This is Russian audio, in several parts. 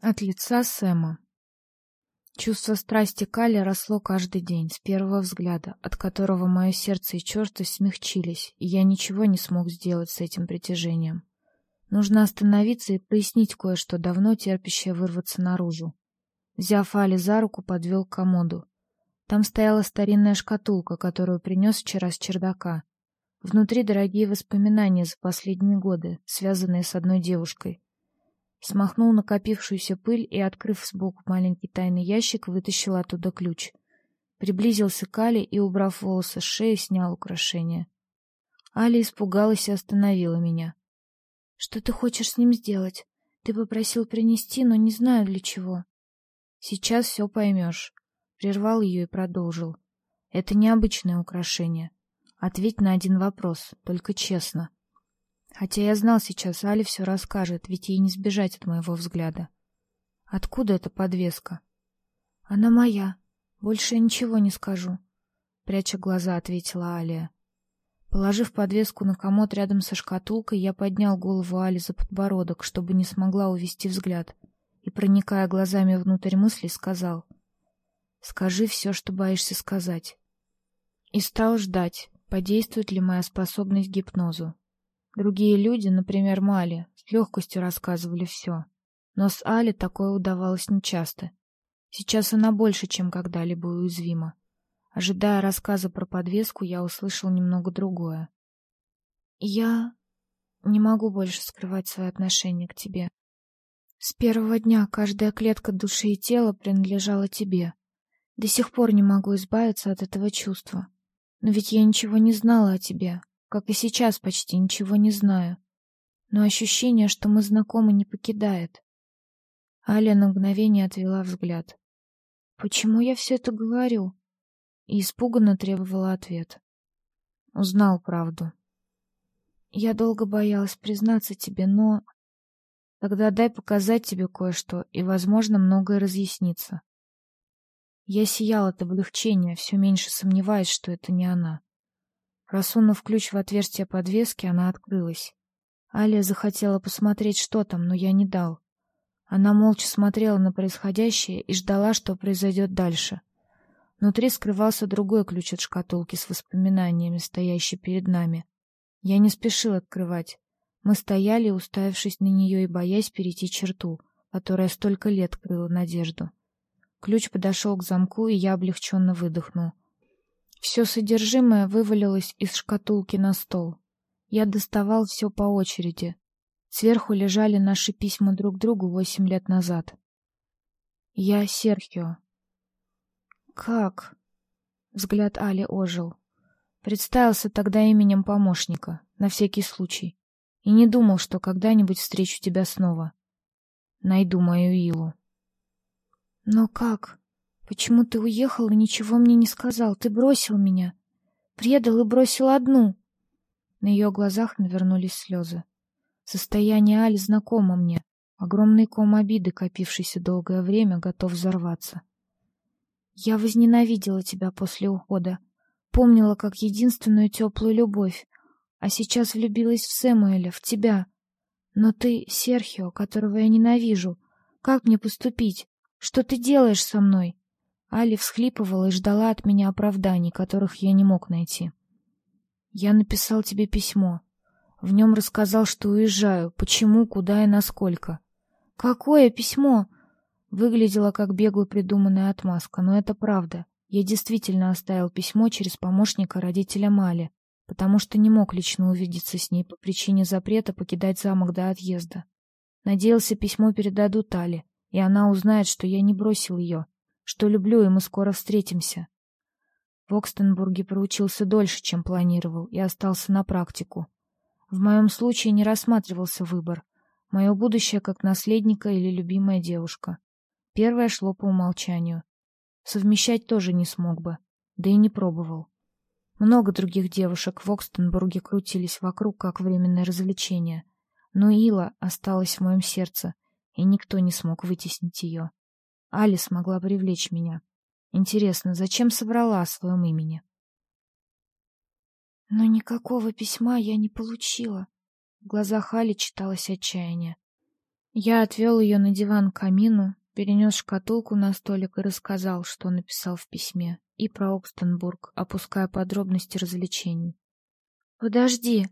От лица Сэма. Чувство страсти Кали росло каждый день, с первого взгляда, от которого мое сердце и черствость смягчились, и я ничего не смог сделать с этим притяжением. Нужно остановиться и прояснить кое-что, давно терпящее вырваться наружу. Взяв Али за руку, подвел к комоду. Там стояла старинная шкатулка, которую принес вчера с чердака. Внутри дорогие воспоминания за последние годы, связанные с одной девушкой. Смахнул накопившуюся пыль и, открыв сбоку маленький тайный ящик, вытащил оттуда ключ. Приблизился к Али и, убрав волосы с шеи, снял украшение. Али испугалась и остановила меня. — Что ты хочешь с ним сделать? Ты попросил принести, но не знаю для чего. — Сейчас все поймешь. Прервал ее и продолжил. — Это необычное украшение. Ответь на один вопрос, только честно. — Хотя я знал сейчас, Али все расскажет, ведь ей не сбежать от моего взгляда. Откуда эта подвеска? Она моя. Больше я ничего не скажу, пряча глаза, ответила Алия. Положив подвеску на комод рядом со шкатулкой, я поднял голову Али за подбородок, чтобы не смогла увести взгляд, и, проникая глазами внутрь мыслей, сказал: "Скажи все, что боишься сказать". И стал ждать, подействует ли моя способность к гипнозу. Другие люди, например, Мали, с легкостью рассказывали все. Но с Али такое удавалось нечасто. Сейчас она больше, чем когда-либо уязвима. Ожидая рассказа про подвеску, я услышал немного другое. Я не могу больше скрывать свое отношение к тебе. С первого дня каждая клетка души и тела принадлежала тебе. До сих пор не могу избавиться от этого чувства. Но ведь я ничего не знала о тебе, как и сейчас почти ничего не знаю. Но ощущение, что мы знакомы, не покидает. Аля на мгновение отвела взгляд. Почему я все это говорю? И испуганно требовала ответ. Узнал правду. Я долго боялась признаться тебе, но тогда дай показать тебе кое-что, и, возможно, многое разъяснится. Я сиял от облегчения, все меньше сомневаясь, что это не она. Просунув ключ в отверстие подвески, она открылась. Алия захотела посмотреть, что там, но я не дал. Она молча смотрела на происходящее и ждала, что произойдет дальше. Внутри скрывался другой ключ от шкатулки с воспоминаниями, стоящий перед нами. Я не спешил открывать. Мы стояли, уставившись на нее и боясь перейти черту, которая столько лет крыла надежду. Ключ подошел к замку, и я облегченно выдохнул. Все содержимое вывалилось из шкатулки на стол. Я доставал все по очереди. Сверху лежали наши письма друг другу восемь лет назад. Я Серхио. Как? Взгляд Али ожил. Представился тогда именем помощника, на всякий случай, и не думал, что когда-нибудь встречу тебя снова. Найду мою Илу. Но как? Почему ты уехал и ничего мне не сказал? Ты бросил меня. Предал и бросил одну. На ее глазах навернулись слезы. Состояние Али знакомо мне. Огромный ком обиды, копившийся долгое время, готов взорваться. Я возненавидела тебя после ухода. Помнила как единственную теплую любовь. А сейчас влюбилась в Сэмуэля, в тебя. Но ты Серхио, которого я ненавижу. Как мне поступить? Что ты делаешь со мной? Али всхлипывала и ждала от меня оправданий, которых я не мог найти. Я написал тебе письмо. В нем рассказал, что уезжаю, почему, куда и насколько. Какое письмо? Выглядело как бегло придуманная отмазка, но это правда. Я действительно оставил письмо через помощника родителя Мали, потому что не мог лично увидеться с ней по причине запрета покидать замок до отъезда. Надеялся, письмо передадут Али, и она узнает, что я не бросил ее, что люблю, и мы скоро встретимся. В Окстенбурге проучился дольше, чем планировал, и остался на практику. В моем случае не рассматривался выбор. Мое будущее как наследника или любимая девушка. Первое шло по умолчанию. Совмещать тоже не смог бы, да и не пробовал. Много других девушек в Окстенбурге крутились вокруг как временное развлечение, но Ила осталась в моем сердце, и никто не смог вытеснить ее. Али смогла привлечь меня. Интересно, зачем собрала о своем имени? Но никакого письма я не получила. В глазах Али читалось отчаяние. Я отвел ее на диван к камину, перенес шкатулку на столик и рассказал, что написал в письме, и про Окстенбург, опуская подробности развлечений. «Подожди!»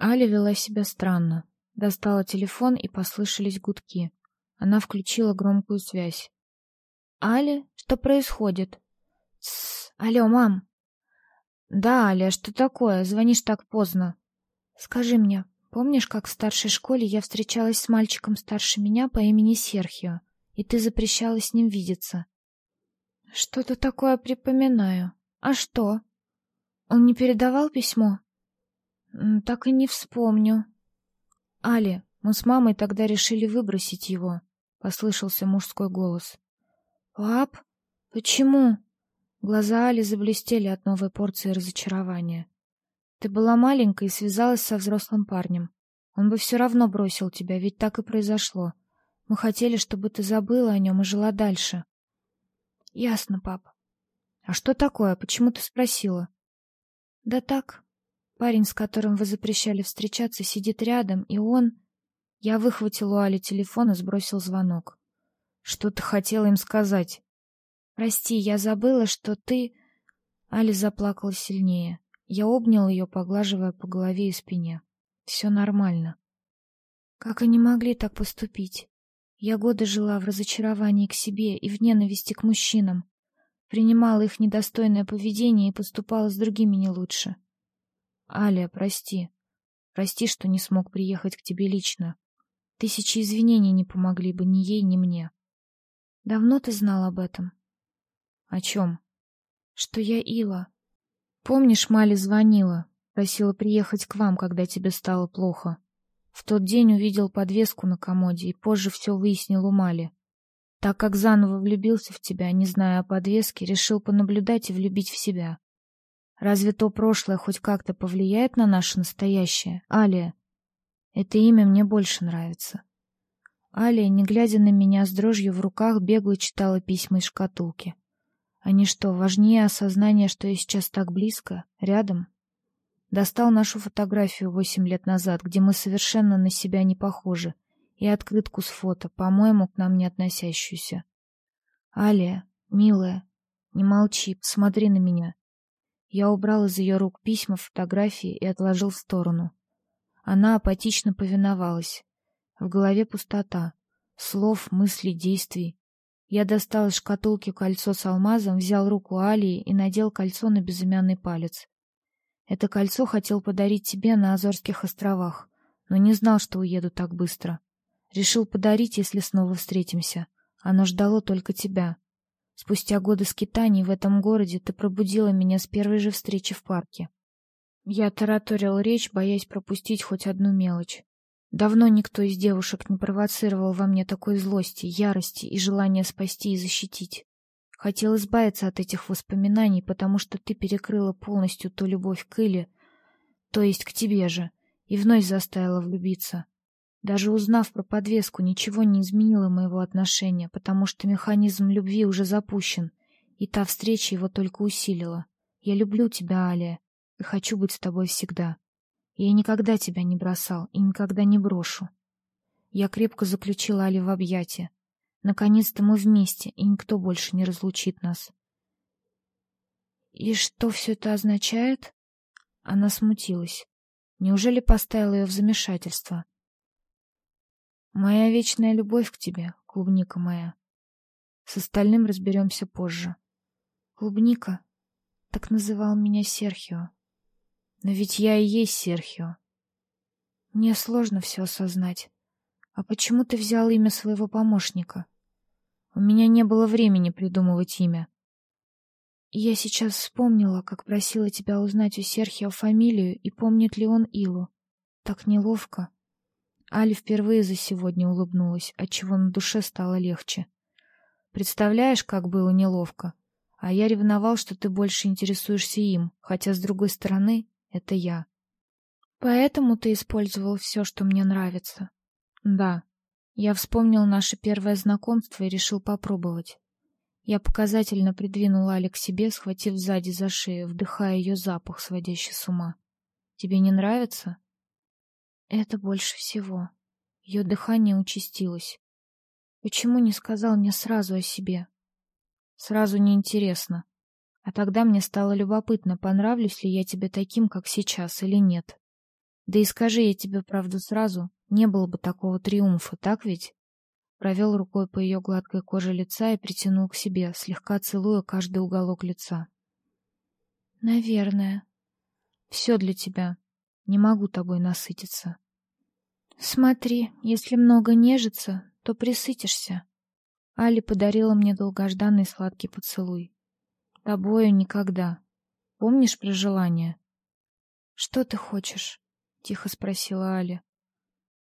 Аля вела себя странно. Достала телефон, и послышались гудки. Она включила громкую связь. «Аля, что происходит?» «Тссс! Алло, мам!» «Да, Аля, что такое? Звонишь так поздно». «Скажи мне, помнишь, как в старшей школе я встречалась с мальчиком старше меня по имени Серхио, и ты запрещала с ним видеться?» «Что-то такое припоминаю. А что? Он не передавал письмо?» «Так и не вспомню». «Али, мы с мамой тогда решили выбросить его», — послышался мужской голос. «Пап, почему?» Глаза Али заблестели от новой порции разочарования. Ты была маленькой и связалась со взрослым парнем. Он бы все равно бросил тебя, ведь так и произошло. Мы хотели, чтобы ты забыла о нем и жила дальше. Ясно, пап. А что такое? Почему ты спросила? Да так. Парень, с которым вы запрещали встречаться, сидит рядом, и он... Я выхватил у Али телефон и сбросил звонок. Что ты хотела им сказать? Прости, я забыла, что ты... Али заплакала сильнее. Я обнял ее, поглаживая по голове и спине. Все нормально. Как они могли так поступить? Я годы жила в разочаровании к себе и в ненависти к мужчинам. Принимала их недостойное поведение и поступала с другими не лучше. Аля, прости. Прости, что не смог приехать к тебе лично. Тысячи извинений не помогли бы ни ей, ни мне. Давно ты знал об этом? О чем? Что я Ила. Помнишь, Мали звонила, просила приехать к вам, когда тебе стало плохо. В тот день увидел подвеску на комоде и позже все выяснил у Мали. Так как заново влюбился в тебя, не зная о подвеске, решил понаблюдать и влюбить в себя. Разве то прошлое хоть как-то повлияет на наше настоящее, Алия? Это имя мне больше нравится. Алия, не глядя на меня с дрожью в руках, бегло читала письма из шкатулки. Они что, важнее осознания, что я сейчас так близко, рядом? Достал нашу фотографию восемь лет назад, где мы совершенно на себя не похожи, и открытку с фото, по-моему, к нам не относящуюся. Алия, милая, не молчи, посмотри на меня. Я убрал из ее рук письма, фотографии и отложил в сторону. Она апатично повиновалась. В голове пустота. Слов, мыслей, действий. Я достал из шкатулки кольцо с алмазом, взял руку Алии и надел кольцо на безымянный палец. Это кольцо хотел подарить тебе на Азорских островах, но не знал, что уеду так быстро. Решил подарить, если снова встретимся. Оно ждало только тебя. Спустя годы скитаний в этом городе ты пробудила меня с первой же встречи в парке. Я тараторил речь, боясь пропустить хоть одну мелочь. Давно никто из девушек не провоцировал во мне такой злости, ярости и желания спасти и защитить. Хотел избавиться от этих воспоминаний, потому что ты перекрыла полностью ту любовь к Иле, то есть к тебе же, и вновь заставила влюбиться. Даже узнав про подвеску, ничего не изменило моего отношения, потому что механизм любви уже запущен, и та встреча его только усилила. Я люблю тебя, Алия, и хочу быть с тобой всегда. Я никогда тебя не бросал и никогда не брошу. Я крепко заключила Али в объятия. Наконец-то мы вместе, и никто больше не разлучит нас. И что все это означает? Она смутилась. Неужели поставила ее в замешательство? Моя вечная любовь к тебе, клубника моя. С остальным разберемся позже. Клубника? Так называл меня Серхио. Но ведь я и есть Серхио. Мне сложно все осознать. А почему ты взял имя своего помощника? У меня не было времени придумывать имя. Я сейчас вспомнила, как просила тебя узнать у Серхио фамилию и помнит ли он Илу. Так неловко. Али впервые за сегодня улыбнулась, отчего на душе стало легче. Представляешь, как было неловко? А я ревновал, что ты больше интересуешься им, хотя, с другой стороны, это я. Поэтому ты использовал все, что мне нравится. Да. Я вспомнил наше первое знакомство и решил попробовать. Я показательно придвинул Али к себе, схватив сзади за шею, вдыхая ее запах, сводящий с ума. Тебе не нравится? Это больше всего. Ее дыхание участилось. Почему не сказал мне сразу о себе? Сразу неинтересно. А тогда мне стало любопытно, понравлюсь ли я тебе таким, как сейчас, или нет. Да и скажи я тебе правду сразу, не было бы такого триумфа, так ведь? Провел рукой по ее гладкой коже лица и притянул к себе, слегка целуя каждый уголок лица. Наверное. Все для тебя. Не могу тобой насытиться. Смотри, если много нежиться, то присытишься. Али подарила мне долгожданный сладкий поцелуй. Тобою никогда. Помнишь про желание? Что ты хочешь? Тихо спросила Али.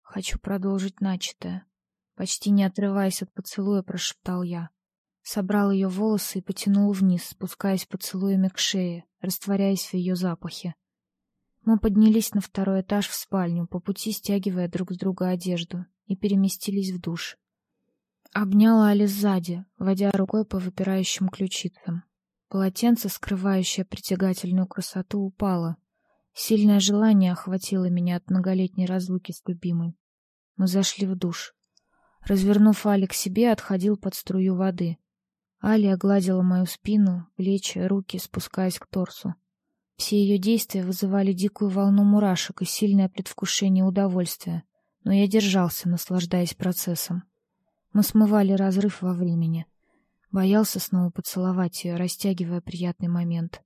Хочу продолжить начатое. Почти не отрываясь от поцелуя, прошептал я. Собрал ее волосы и потянул вниз, спускаясь поцелуями к шее, растворяясь в ее запахе. Мы поднялись на второй этаж в спальню, по пути стягивая друг с друга одежду, и переместились в душ. Обняла Али сзади, водя рукой по выпирающим ключицам. Полотенце, скрывающее притягательную красоту, упало. Сильное желание охватило меня от многолетней разлуки с любимой. Мы зашли в душ. Развернув Али к себе, отходил под струю воды. Али огладила мою спину, плечи, руки, спускаясь к торсу. Все ее действия вызывали дикую волну мурашек и сильное предвкушение удовольствия, но я держался, наслаждаясь процессом. Мы смывали разрыв во времени. Боялся снова поцеловать ее, растягивая приятный момент.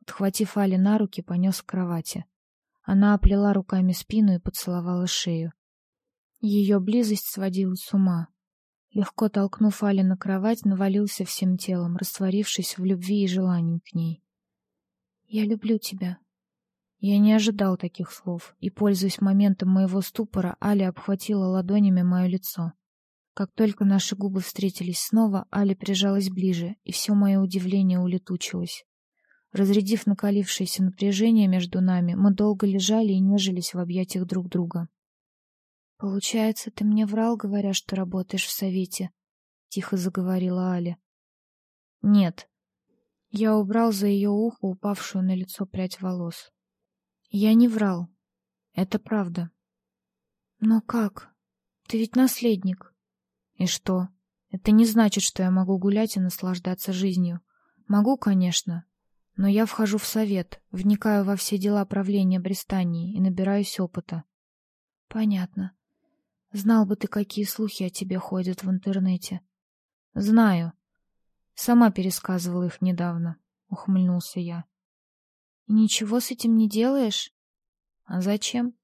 Подхватив Али на руки, понес к кровати. Она оплела руками спину и поцеловала шею. Ее близость сводила с ума. Легко толкнув Али на кровать, навалился всем телом, растворившись в любви и желании к ней. «Я люблю тебя». Я не ожидал таких слов, и, пользуясь моментом моего ступора, Али обхватила ладонями мое лицо. Как только наши губы встретились снова, Али прижалась ближе, и все мое удивление улетучилось. Разрядив накалившееся напряжение между нами, мы долго лежали и нежились в объятиях друг друга. «Получается, ты мне врал, говоря, что работаешь в совете?» — тихо заговорила Аля. «Нет». Я убрал за ее ухо упавшую на лицо прядь волос. «Я не врал. Это правда». «Но как? Ты ведь наследник». И что? Это не значит, что я могу гулять и наслаждаться жизнью. Могу, конечно, но я вхожу в совет, вникаю во все дела правления Бристании и набираюсь опыта. Понятно. Знал бы ты, какие слухи о тебе ходят в интернете. Знаю. Сама пересказывала их недавно, ухмыльнулся я. И ничего с этим не делаешь? А зачем?